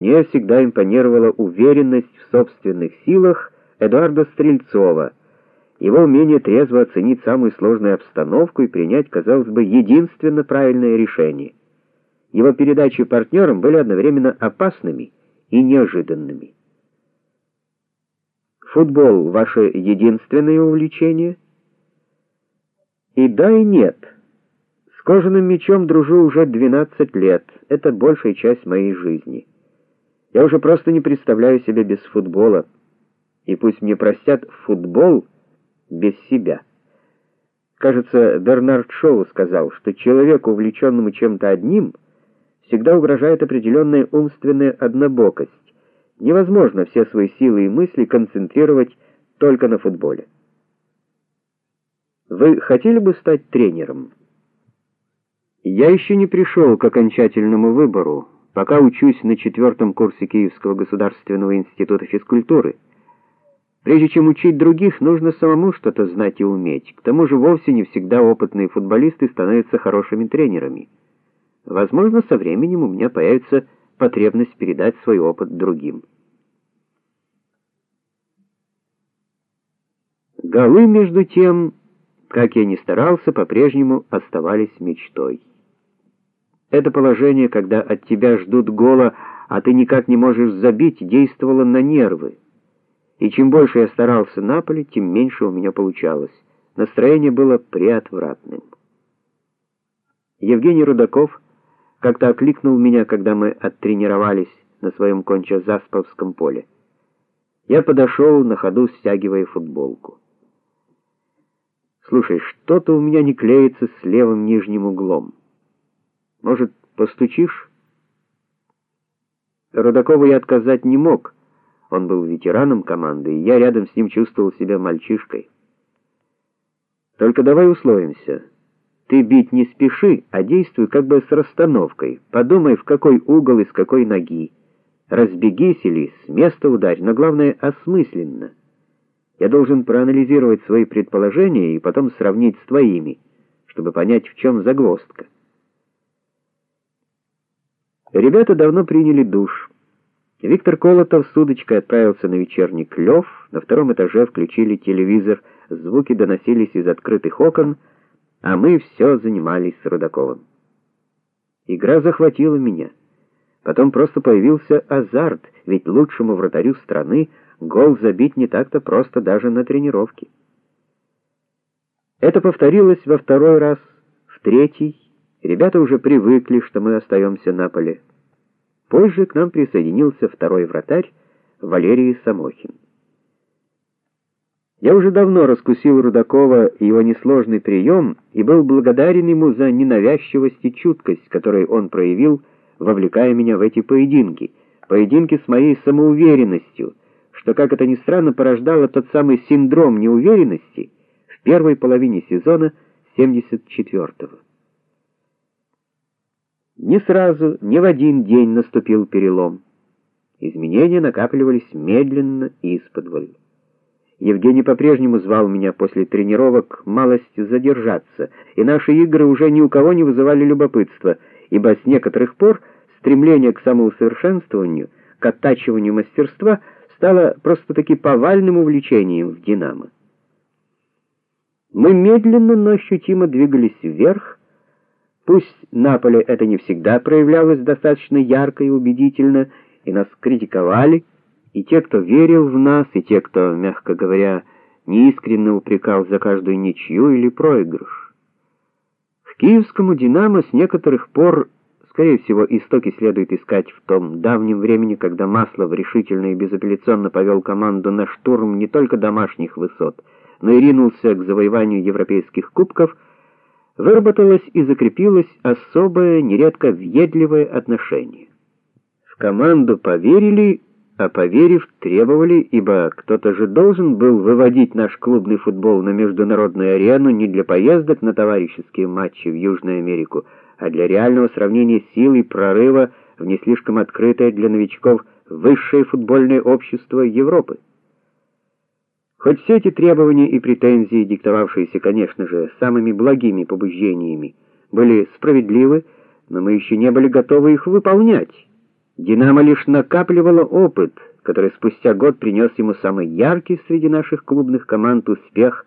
Мне всегда импонировала уверенность в собственных силах Эдуарда Стрельцова, его умение трезво оценить самую сложную обстановку и принять, казалось бы, единственно правильное решение. Его передачи партнерам были одновременно опасными и неожиданными. Футбол ваше единственное увлечение? И да, и нет. С кожаным мячом дружу уже 12 лет. Это большая часть моей жизни. Я уже просто не представляю себя без футбола. И пусть мне простят футбол без себя. Кажется, Бернард Шоу сказал, что человеку, увлеченному чем-то одним, всегда угрожает определенная умственная однобокость. Невозможно все свои силы и мысли концентрировать только на футболе. Вы хотели бы стать тренером? Я еще не пришел к окончательному выбору пока учусь на четвертом курсе Киевского государственного института физкультуры. Прежде чем учить других, нужно самому что-то знать и уметь. К тому же вовсе не всегда опытные футболисты становятся хорошими тренерами. Возможно, со временем у меня появится потребность передать свой опыт другим. Голы между тем, как я ни старался, по-прежнему оставались мечтой. Это положение, когда от тебя ждут гола, а ты никак не можешь забить, действовало на нервы. И чем больше я старался на поле, тем меньше у меня получалось. Настроение было преотвратным. Евгений Рудаков как-то окликнул меня, когда мы оттренировались на своем кончо-заспавском поле. Я подошел на ходу, стягивая футболку. Слушай, что-то у меня не клеится с левым нижним углом. Может, постучишь? Рудакову я отказать не мог. Он был ветераном команды, и я рядом с ним чувствовал себя мальчишкой. Только давай условимся. Ты бить не спеши, а действуй как бы с расстановкой. Подумай, в какой угол и с какой ноги. Разбегись или с места ударь, но главное осмысленно. Я должен проанализировать свои предположения и потом сравнить с твоими, чтобы понять, в чем загвоздка. Ребята давно приняли душ. Виктор Колотов с удочкой отправился на вечерний клев. На втором этаже включили телевизор. Звуки доносились из открытых окон, а мы все занимались с Рудаковым. Игра захватила меня. Потом просто появился азарт, ведь лучшему вратарю страны гол забить не так-то просто даже на тренировке. Это повторилось во второй раз, в третий Ребята уже привыкли, что мы остаемся на поле. Позже к нам присоединился второй вратарь Валерий Самохин. Я уже давно раскусил Рудакова и его несложный прием и был благодарен ему за ненавязчивость и чуткость, которую он проявил, вовлекая меня в эти поединки, поединки с моей самоуверенностью, что, как это ни странно, порождало тот самый синдром неуверенности в первой половине сезона 74-го. Не сразу, не в один день наступил перелом. Изменения накапливались медленно и исподволь. Евгений по-прежнему звал меня после тренировок малость задержаться, и наши игры уже ни у кого не вызывали любопытства, ибо с некоторых пор стремление к самоусовершенствованию, к оттачиванию мастерства стало просто-таки повальным увлечением в Динамо. Мы медленно, но ощутимо двигались вверх, Пусть на поле это не всегда проявлялось достаточно ярко и убедительно, и нас критиковали, и те, кто верил в нас, и те, кто, мягко говоря, неискренне упрекал за каждую ничью или проигрыш. В киевскому Динамо с некоторых пор, скорее всего, истоки следует искать в том давнем времени, когда Маслов решительно и безапелляционно повел команду на штурм не только домашних высот, но и ринулся к завоеванию европейских кубков выработалось и закрепилось особое, нередко въедливое отношение. В команду поверили, а поверив, требовали, ибо кто-то же должен был выводить наш клубный футбол на международную арену не для поездок на товарищеские матчи в Южную Америку, а для реального сравнения сил и прорыва в не слишком открытое для новичков высшее футбольное общество Европы. Хоть все эти требования и претензии, диктовавшиеся, конечно же, самыми благими побуждениями, были справедливы, но мы еще не были готовы их выполнять. Динамо лишь накапливало опыт, который спустя год принес ему самый яркий среди наших клубных команд успех